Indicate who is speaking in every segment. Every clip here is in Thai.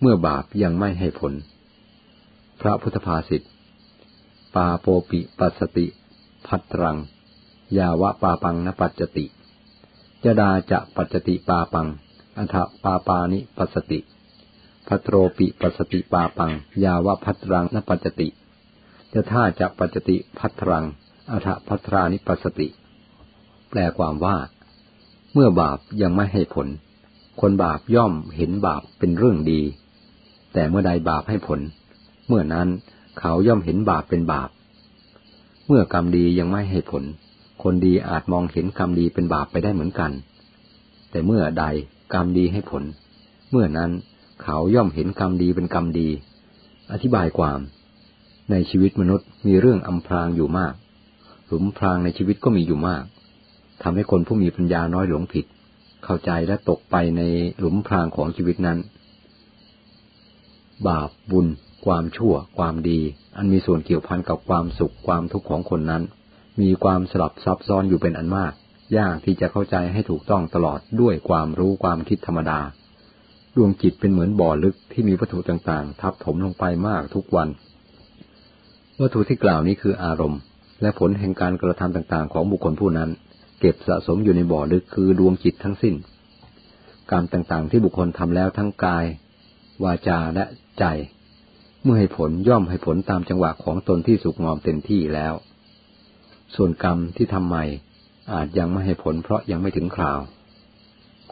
Speaker 1: เมื่อบาปยังไม่ให้ผล พระพุทธภาษิต ปาโปปิปัสติ พัตรัง ยาวะปาปังนปัจจติยดาจะปัจจติปาปัง อัฏฐปาปานิปัสติ พัตโรปิปัสติปาปัง ยาวะพัตรังนปัจจติยท่าจะปัจจติพัตรัง อัฏฐพัตรานิปัสติ แปลความว่า เมื่อบาปยังไม่ให้ผล คนบาปย่อมเห็นบาปเป็นเรื่องดี แต่เมื่อใดบาปให้ผล เมื่อนั้นเขาย่อมเห็นบาปเป็นบาป เมื่อกรรมดียังไม่ให้ผล คนดีอาจมองเห็นกรรมดีเป็นบาปไปได้เหมือนกัน แต่เมื่อใดกรรมดีให้ผล เมื่อนั้นเขาย่อมเห็นกรรมดีเป็นกรรมดี อธิบายความ ในชีวิตมนุษย์มีเรื่องอำพรางอยู่มาก หลุมพรางในชีวิตก็มีอยู่มากทำให้คนผู้มีปัญญาน้อยหลงผิด เข้าใจและตกไปในหลุมพรางของชีวิตนั้น บาปบุญ ความชั่ว ความดี อันมีส่วนเกี่ยวพันกับความสุขความทุกข์ของคนนั้น มีความสลับซับซ้อนอยู่เป็นอันมาก ยากที่จะเข้าใจให้ถูกต้องตลอดด้วยความรู้ความคิดธรรมดา ดวงจิตเป็นเหมือนบ่อลึกที่มีวัตถุต่างๆ ทับถมลงไปมากทุกวัน วัตถุที่กล่าวนี้คืออารมณ์ และผลแห่งการกระทำต่างๆ ของบุคคลผู้นั้น เก็บสะสมอยู่ในบ่อลึกคือดวงจิตทั้งสิ้นกรรมต่างๆ ที่บุคคลทำแล้วทั้งกาย วาจาและ ใจ เมื่อให้ผลย่อมให้ผลตามจังหวะของตนที่สุกงอมเต็มที่แล้ว ส่วนกรรมที่ทำใหม่อาจยังไม่ให้ผลเพราะยังไม่ถึงคราว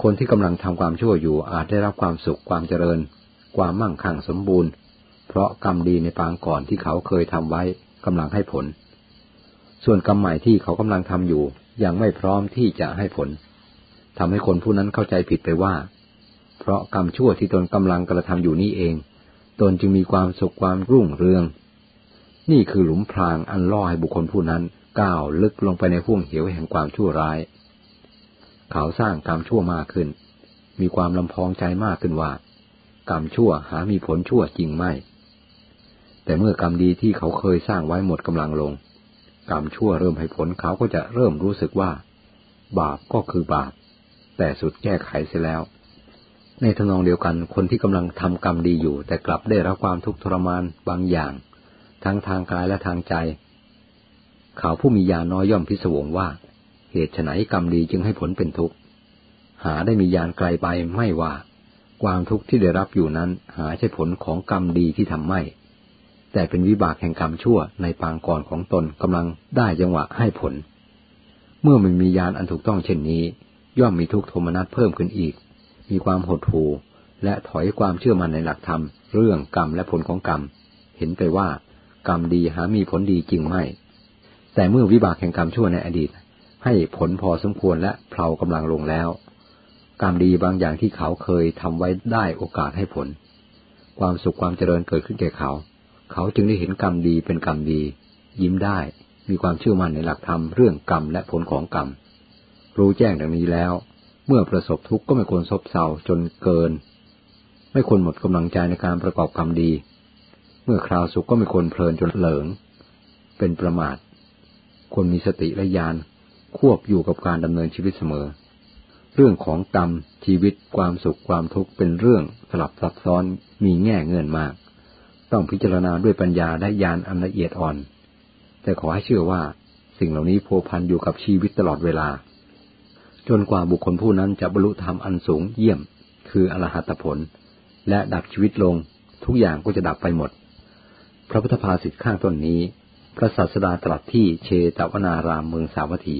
Speaker 1: คนที่กำลังทำความชั่วอยู่อาจได้รับความสุขความเจริญ ความมั่งคั่งสมบูรณ์ เพราะกรรมดีในปางก่อนที่เขาเคยทำไว้กำลังให้ผล ส่วนกรรมใหม่ที่เขากำลังทำอยู่ยังไม่พร้อมที่จะให้ผลทำให้คนผู้นั้นเข้าใจผิดไปว่า เพราะกรรมชั่วที่ตนกำลังกระทำอยู่นี่เอง ตนจึงมีความสุขความรุ่งเรือง นี่คือหลุมพรางอันล่อให้บุคคลผู้นั้นก้าวลึกลงไปในห่วงเหวแห่งความชั่วร้าย เขาสร้างกรรมชั่วมากขึ้น มีความลำพองใจมากขึ้นว่า กรรมชั่วหามีผลชั่วจริงไม่ แต่เมื่อกรรมดีที่เขาเคยสร้างไว้หมดกำลังลง กรรมชั่วเริ่มให้ผลเขาก็จะเริ่มรู้สึกว่า บาปก็คือบาป แต่สุดแก้ไขเสียแล้ว ในทำนองเดียวกันคนที่กำลังทำกรรมดีอยู่ แต่กลับได้รับความทุกข์ทรมานบางอย่าง ทั้งทางกายและทางใจ เขาผู้มียาน้อยย่อมพิศวงว่า เหตุไฉนกรรมดีจึงให้ผลเป็นทุกข์หาได้มียานไกลไปไม่ว่า ความทุกข์ที่ได้รับอยู่นั้น หาใช่ผลของกรรมดีที่ทำไม่ แต่เป็นวิบากแห่งกรรมชั่วในปางก่อนของตนกำลังได้จังหวะให้ผล เมื่อมันมียานอันถูกต้องเช่นนี้ ย่อมมีทุกโทมนัสเพิ่มขึ้นอีก มีความหดหู่และถอยความเชื่อมั่นในหลักธรรม เรื่องกรรมและผลของกรรม เห็นไปว่ากรรมดีหามีผลดีจริงไม่ แต่เมื่อวิบากแห่งกรรมชั่วในอดีต ให้ผลพอสมควรและเพลากำลังลงแล้ว กรรมดีบางอย่างที่เขาเคยทำไว้ได้โอกาสให้ผล ความสุขความเจริญเกิดขึ้นแก่เขา เขาจึงได้เห็นกรรมดีเป็นกรรมดี ยิ้มได้ มีความเชื่อมั่นในหลักธรรมเรื่องกรรมและผลของกรรม รู้แจ้งดังนี้แล้ว เมื่อประสบทุกข์ก็ไม่ควรซบเซาจนเกิน ไม่ควรหมดกำลังใจในการประกอบกรรมดี เมื่อคราวสุขก็ไม่ควรเพลินจนเหลิง เป็นประมาท ควรมีสติและญาณควบอยู่กับการดำเนินชีวิตเสมอ เรื่องของกรรมชีวิตความสุขความทุกข์เป็นเรื่องสลับซับซ้อนมีแง่เงื่อนมาก ต้องพิจารณาด้วยปัญญาและญาณอันละเอียดอ่อน แต่ขอให้เชื่อว่าสิ่งเหล่านี้โพพันอยู่กับชีวิตตลอดเวลา จนกว่าบุคคลผู้นั้นจะบรรลุธรรมอันสูงเยี่ยม คืออรหัตผล และดับชีวิตลง ทุกอย่างก็จะดับไปหมด พระพุทธภาษิตข้างต้นนี้ พระศาสดาตรัสที่เชตวนารามเมืองสาวัตถี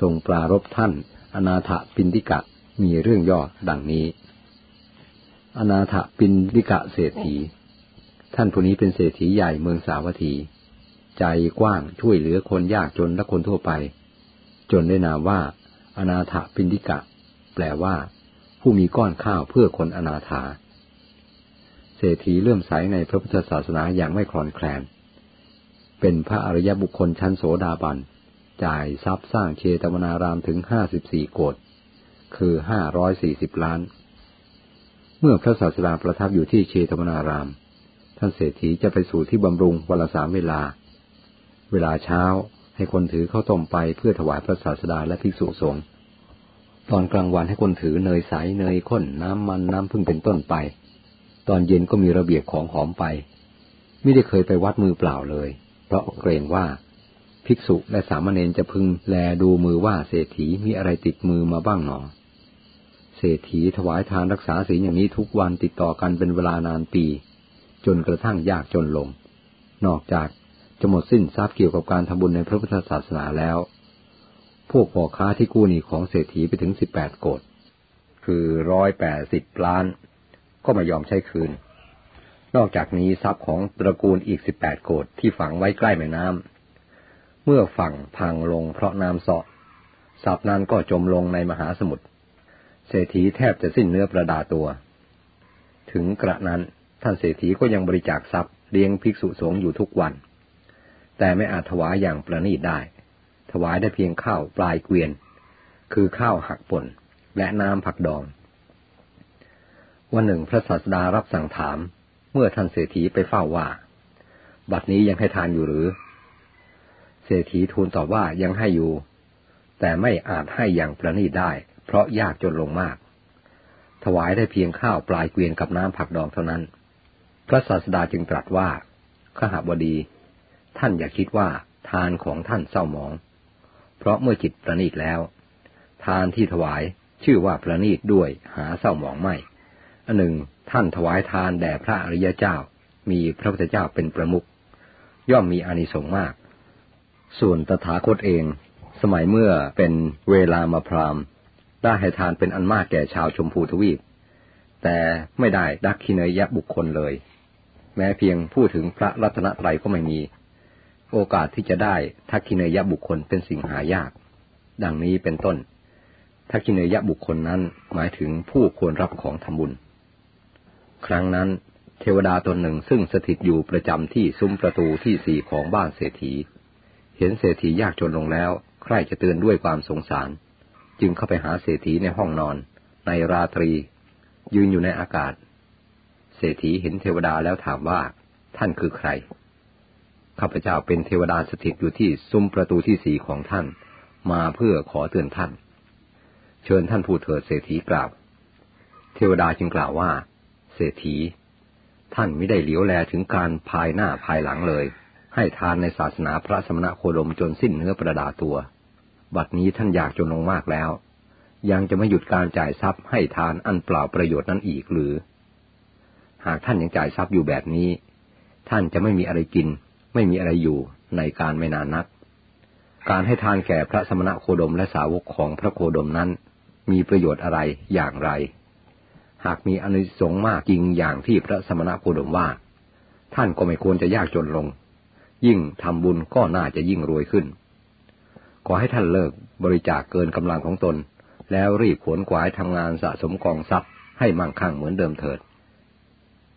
Speaker 1: ทรงปรารบท่าน อนาถปินติกะมีเรื่องย่อดังนี้ อนาถปินติกะเศรษฐี ท่านผู้นี้เป็นเศรษฐีใหญ่เมืองสาวัตถี ใจกว้างช่วยเหลือคนยากจนและคนทั่วไป จนได้นามว่า อนาถปินดิกะ แปลว่า ผู้มีก้อนข้าวเพื่อคนอนาถา เศรษฐีเลื่อมใสในพระพุทธศาสนาอย่างไม่คลอนแคลน เป็นพระอริยบุคคลชั้นโสดาบัน จ่ายทรัพย์สร้างเชตวนารามถึงห้าสิบสี่โกดคือห้าร้อยสี่สิบล้าน เมื่อพระศาสดาประทับอยู่ที่เชตวนาราม ท่านเศรษฐีจะไปสู่ที่บำรุงวันละสามเวลา เวลาเช้า ให้คนถือข้าวต้มไปเพื่อถวายพระศาสดาและภิกษุสงฆ์ตอนกลางวันให้คนถือเนยใสเนยข้นน้ำมันน้ำพึ่งเป็นต้นไปตตอนเย็นก็มีระเบียบของหอมไป ไม่ได้เคยไปวัดมือเปล่าเลย เพราะเกรงว่า ภิกษุและสามเณรจะพึงแลดูมือว่าเศรษฐีมีอะไรติดมือมาบ้างหนอ เศรษฐีถวายทานรักษาศีลอย่างนี้ทุกวันติดต่อกันเป็นเวลานานปี จนกระทั่งยากจนลง นอกจาก จะหมดสิ้นทรัพย์เกี่ยวกับการทำบุญในพระพุทธศาสนาแล้ว พวกพ่อค้าที่กู้หนี้ของเศรษฐีไปถึงสิบแปดโกดคือร้อยแปดสิบล้าน ก็ไม่ยอมใช้คืน นอกจากนี้ทรัพย์ของตระกูลอีกสิบแปดโกดที่ฝังไว้ใกล้แม่น้ำเมื่อฝั่งพังลงเพราะน้ำเสาะทรัพย์นั้นก็จมลงในมหาสมุทร เศรษฐีแทบจะสิ้นเนื้อประดาตัว ถึงกระนั้นท่านเศรษฐีก็ยังบริจาคทรัพย์เลี้ยงภิกษุสงฆ์อยู่ทุกวัน แต่ไม่อาจถวายอย่างประณีตได้ ถวายได้เพียงข้าวปลายเกวียน คือข้าวหักป่นและน้ำผักดอง วันหนึ่งพระศาสดารับสั่งถาม เมื่อท่านเศรษฐีไปเฝ้าว่า บัดนี้ยังให้ทานอยู่หรือ เศรษฐีทูลตอบว่ายังให้อยู่ แต่ไม่อาจให้อย่างประณีตได้ เพราะยากจนลงมาก ถวายได้เพียงข้าวปลายเกวียนกับน้ำผักดองเท่านั้น พระศาสดาจึงตรัสว่าขหบดี ท่านอย่าคิดว่าทานของท่านเศร้าหมอง เพราะเมื่อจิตประณีตแล้ว ทานที่ถวายชื่อว่าประณีตด้วยหาเศร้าหมองไม่ อันหนึ่งท่านถวายทานแด่พระอริยเจ้า มีพระพุทธเจ้าเป็นประมุขย่อมมีอานิสงส์มาก ส่วนตถาคตเอง สมัยเมื่อเป็นเวลามาพรามได้ให้ทานเป็นอันมากแก่ชาวชมพูทวีป แต่ไม่ได้ดักคิเนยะบุคคลเลย แม้เพียงพูดถึงพระรัตนตรัยก็ไม่มี โอกาสที่จะได้ทักขิเนยบุคคลเป็นสิ่งหายาก ดังนี้เป็นต้น ทักขิเนยบุคคลนั้นหมายถึงผู้ควรรับของทำบุญ ครั้งนั้น เทวดาตนหนึ่งซึ่งสถิตอยู่ประจำที่ซุ้มประตูที่สี่ของบ้านเศรษฐี เห็นเศรษฐียากจนลงแล้ว ใครจะเตือนด้วยความสงสาร จึงเข้าไปหาเศรษฐีในห้องนอน ในราตรี ยืนอยู่ในอากาศ เศรษฐีเห็นเทวดาแล้วถามว่า ท่านคือใคร ข้าพเจ้าเป็นเทวดาสถิตอยู่ที่ซุ้มประตูที่สีของท่าน มาเพื่อขอเตือนท่าน เชิญท่านพูดเถิดเศรษฐีกล่าว เทวดาจึงกล่าวว่า เศรษฐี ท่านไม่ได้เหลียวแลถึงการภายหน้าภายหลังเลย ให้ทานในศาสนาพระสมณโคดมจนสิ้นเนื้อประดาตัว บัดนี้ท่านอยากจนลงมากแล้ว ยังจะไม่หยุดการจ่ายทรัพย์ให้ทานอันเปล่าประโยชน์นั้นอีกหรือ หากท่านยังจ่ายทรัพย์อยู่แบบนี้ ท่านจะไม่มีอะไรกิน ไม่มีอะไรอยู่ในการไม่นานนัก การให้ทานแก่พระสมณะโคดมและสาวกของพระโคดมนั้น มีประโยชน์อะไรอย่างไร หากมีอนิสงส์มากจริงอย่างที่พระสมณะโคดมว่า ท่านก็ไม่ควรจะยากจนลง ยิ่งทำบุญก็น่าจะยิ่งรวยขึ้น ขอให้ท่านเลิกบริจาคเกินกำลังของตน แล้วรีบขวนขวายทำงานสะสมกองทรัพย์ให้มั่งคั่งเหมือนเดิมเถิด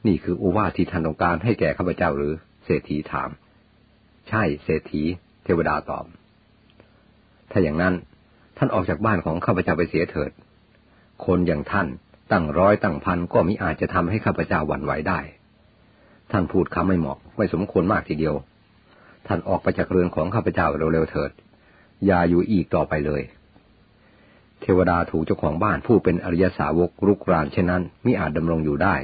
Speaker 1: นี่คืออุวาที่ท่านต้องการให้แก่ข้าพเจ้าหรือ เศรษฐีถาม ใช่เศรษฐี เทวดาตอบ ถ้าอย่างนั้นท่านออกจากบ้านของข้าพเจ้าไปเสียเถิด คนอย่างท่านตั้งร้อยตั้งพันก็มิอาจจะทำให้ข้าพเจ้าหวั่นไหวได้ ท่านพูดคำไม่เหมาะไม่สมควรมากทีเดียว ท่านออกไปจากเรือนของข้าพเจ้าเร็วๆเถิด อย่าอยู่อีกต่อไปเลย เทวดาถูกเจ้าของบ้านผู้เป็นอริยสาวกรุกรานเช่นนั้นมิอาจดำรงอยู่ได้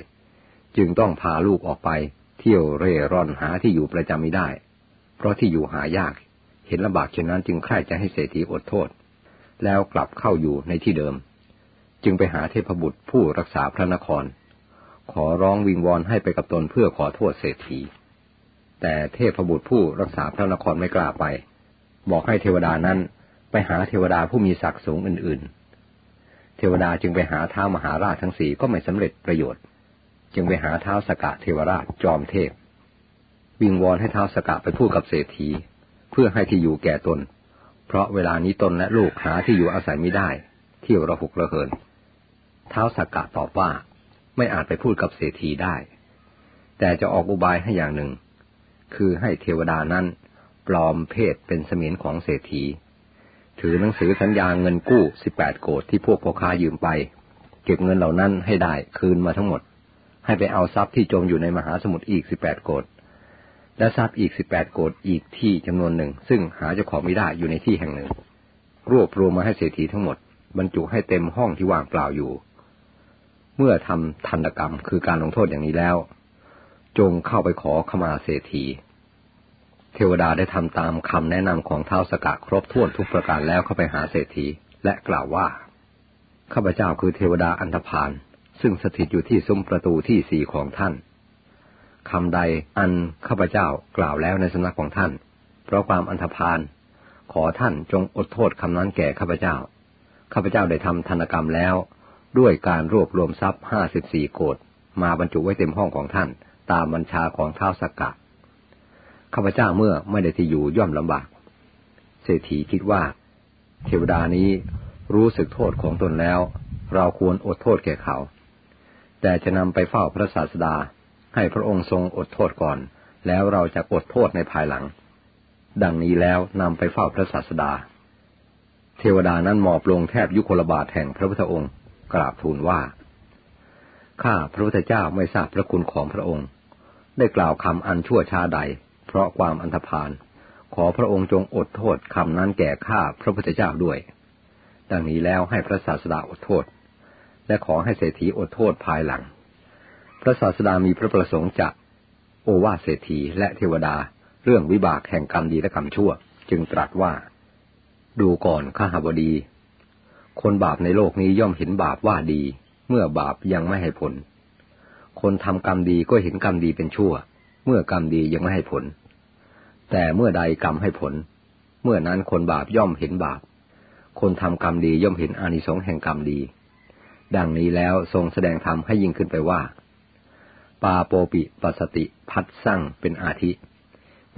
Speaker 1: จึงต้องพาลูกออกไป เที่ยวเร่ร่อนหาที่อยู่ประจำไม่ได้ เพราะที่อยู่หายาก เห็นลำบากเช่นนั้นจึงใคร่จะให้เศรษฐีอดโทษ แล้วกลับเข้าอยู่ในที่เดิม จึงไปหาเทพบุตรผู้รักษาพระนคร ขอร้องวิงวอนให้ไปกับตนเพื่อขอโทษเศรษฐี แต่เทพบุตรผู้รักษาพระนครไม่กล้าไป บอกให้เทวดานั้นไปหาเทวดาผู้มีศักดิ์สูงอื่น ๆ เทวดาจึงไปหาท้ามหาราชทั้งสี่ก็ไม่สำเร็จประโยชน์ จึงไปหาท้าสกะเทวราชจอมเทพ วิงวอนให้เท้าสกะไปพูดกับเศรษฐี เพื่อให้ที่อยู่แก่ตน เพราะเวลานี้ตนและลูกหาที่อยู่อาศัยไม่ได้ เที่ยวระหกระเหิน เท้าสกะตอบว่าไม่อาจไปพูดกับเศรษฐีได้ แต่จะออกอุบายให้อย่างหนึ่ง คือให้เทวดานั้นปลอมเพศเป็นเสมียนของเศรษฐี ถือหนังสือสัญญาเงินกู้สิบแปดโกดที่พวกพ่อค้ายืมไป เก็บเงินเหล่านั้นให้ได้คืนมาทั้งหมด ให้ไปเอาทรัพย์ที่จมอยู่ในมหาสมุทรอีกสิบแปดโกด และทรัพย์อีกสิบแปดโกดอีกที่จำนวนหนึ่ง ซึ่งหาเจ้าของไม่ได้อยู่ในที่แห่งหนึ่ง รวบรวมมาให้เศรษฐีทั้งหมด บรรจุให้เต็มห้องที่ว่างเปล่าอยู่ เมื่อทำทันกรรมคือการลงโทษอย่างนี้แล้ว จงเข้าไปขอขมาเศรษฐี เทวดาได้ทำตามคำแนะนำของเท้าสกะครบถ้วนทุกประการแล้วเข้าไปหาเศรษฐีและกล่าวว่าข้าพเจ้าคือเทวดาอันธพาลซึ่งสถิตอยู่ที่ซุ้มประตูที่สี่ของท่าน คำใดอันข้าพเจ้ากล่าวแล้วในสำนักของท่าน เพราะความอันธพาลขอท่านจงอดโทษคำนั้นแก่ข้าพเจ้า ข้าพเจ้าได้ทำธนกรรมแล้ว ด้วยการรวบรวมทรัพย์ห้าสิบสี่โกดมาบรรจุไว้เต็มห้องของท่าน ตามบัญชาของเท้าสกกะข้าพเจ้าเมื่อไม่ได้ที่อยู่ย่อมลำบาก เศรษฐีคิดว่า เทวดานี้รู้สึกโทษของตนแล้ว เราควรอดโทษแก่เขา แต่จะนำไปเฝ้าพระศาสดา ให้พระองค์ทรงอดโทษก่อน แล้วเราจะอดโทษในภายหลัง ดังนี้แล้วนำไปเฝ้าพระศาสดา เทวดานั้นหมอบลงแทบยุคลบาทแห่งพระพุทธองค์ กราบทูลว่า ข้าพระพุทธเจ้าไม่ทราบพระคุณของพระองค์ ได้กล่าวคำอันชั่วช้าใด เพราะความอันธพาล ขอพระองค์จงอดโทษคำนั้นแก่ข้าพระพุทธเจ้าด้วย ดังนี้แล้วให้พระศาสดาอดโทษ และขอให้เศรษฐีอดโทษภายหลัง พระศาสดามีพระประสงค์จะโอวาเศรษฐีและเทวดา เรื่องวิบากแห่งกรรมดีและกรรมชั่ว จึงตรัสว่า ดูก่อนข้าหบดี คนบาปในโลกนี้ย่อมเห็นบาปว่าดี เมื่อบาปยังไม่ให้ผล คนทำกรรมดีก็เห็นกรรมดีเป็นชั่ว เมื่อกรรมดียังไม่ให้ผล แต่เมื่อใดกรรมให้ผล เมื่อนั้นคนบาปย่อมเห็นบาป คนทำกรรมดีย่อมเห็นอานิสงส์แห่งกรรมดี ดังนี้แล้วทรงแสดงธรรมให้ยิ่งขึ้นไปว่า ปาโปปิปสติพัดสั่งเป็นอาทิ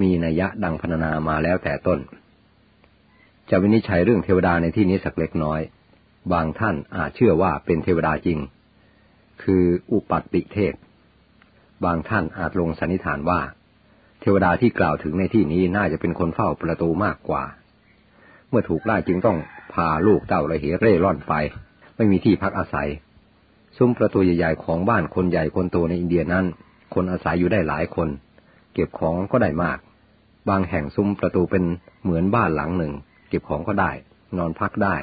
Speaker 1: มีนัยยะดังพรรณนามาแล้วแต่ต้น จะวินิจฉัยเรื่องเทวดาในที่นี้สักเล็กน้อย บางท่านอาจเชื่อว่าเป็นเทวดาจริง คืออุปัตติเทพ บางท่านอาจลงสันนิษฐานว่า เทวดาที่กล่าวถึงในที่นี้น่าจะเป็นคนเฝ้าประตูมากกว่า เมื่อถูกไล่จึงต้องพาลูกเต่าระเหเร่ร่อนไป ไม่มีที่พักอาศัย ซุ้มประตูใหญ่ๆของบ้านคนใหญ่คนโตในอินเดียนั้น คนอาศัยอยู่ได้หลายคน เก็บของก็ได้มาก บางแห่งซุ้มประตูเป็นเหมือนบ้านหลังหนึ่ง เก็บของก็ได้ นอนพักได้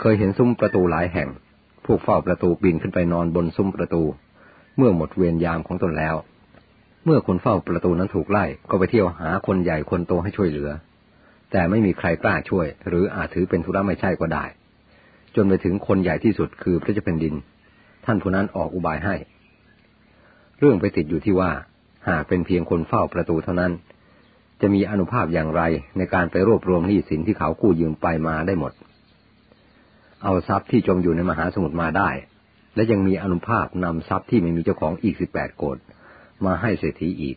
Speaker 1: เคยเห็นซุ้มประตูหลายแห่งผู้เฝ้าประตูปีนขึ้นไปนอนบนซุ้มประตู เมื่อหมดเวรยามของตนแล้ว เมื่อคนเฝ้าประตูนั้นถูกไล่ก็ไปเที่ยวหาคนใหญ่คนโตให้ช่วยเหลือ แต่ไม่มีใครกล้าช่วย หรืออาจถือเป็นธุระไม่ใช่ก็ได้ จนไปถึงคนใหญ่ที่สุดคือพระเจ้าแผ่นดิน ท่านผู้นั้นออกอุบายให้ เรื่องไปติดอยู่ที่ว่า หากเป็นเพียงคนเฝ้าประตูเท่านั้น จะมีอนุภาพอย่างไรในการไปรวบรวมหนี้สินที่เขากู้ยืมไปมาได้หมด เอาทรัพย์ที่จมอยู่ในมหาสมุทรมาได้ และยังมีอนุภาพนำทรัพย์ที่ไม่มีเจ้าของอีกสิบแปดโกดมาให้เศรษฐีอีก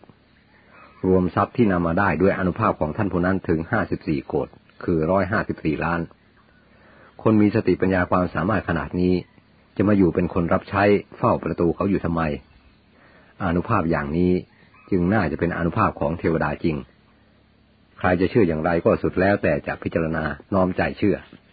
Speaker 1: รวมทรัพย์ที่นำมาได้ด้วยอนุภาพของท่านผู้นั้นถึงห้าสิบสี่โกดคือร้อยห้าสิบสี่ล้าน คนมีสติปัญญาความสามารถขนาดนี้ จะมาอยู่เป็นคนรับใช้เฝ้าประตูเขาอยู่ทำไม อนุภาพอย่างนี้จึงน่าจะเป็นอนุภาพของเทวดาจริง ใครจะเชื่ออย่างไรก็สุดแล้วแต่จะพิจารณาน้อมใจเชื่อ